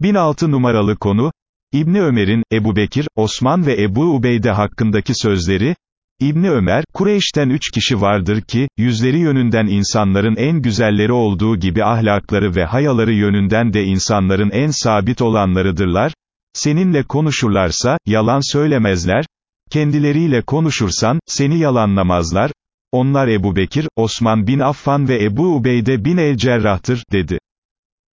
1006 numaralı konu, İbni Ömer'in, Ebu Bekir, Osman ve Ebu Ubeyde hakkındaki sözleri, İbni Ömer, Kureyş'ten üç kişi vardır ki, yüzleri yönünden insanların en güzelleri olduğu gibi ahlakları ve hayaları yönünden de insanların en sabit olanlarıdırlar, seninle konuşurlarsa, yalan söylemezler, kendileriyle konuşursan, seni yalanlamazlar, onlar Ebu Bekir, Osman bin Affan ve Ebu Ubeyde bin el-Cerrah'tır, dedi.